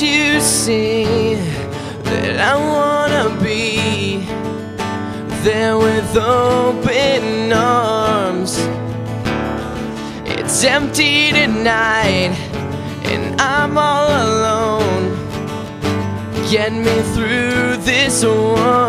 you see that I wanna be there with open arms. It's empty tonight, and I'm all alone. Get me through this one.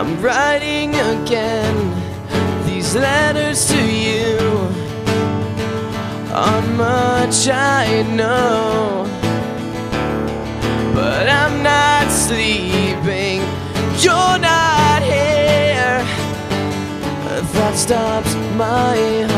I'm writing again these letters to you. On much I know, but I'm not sleeping. You're not here. That stops my.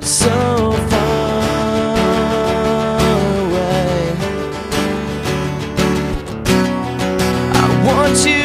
so far away. I want you.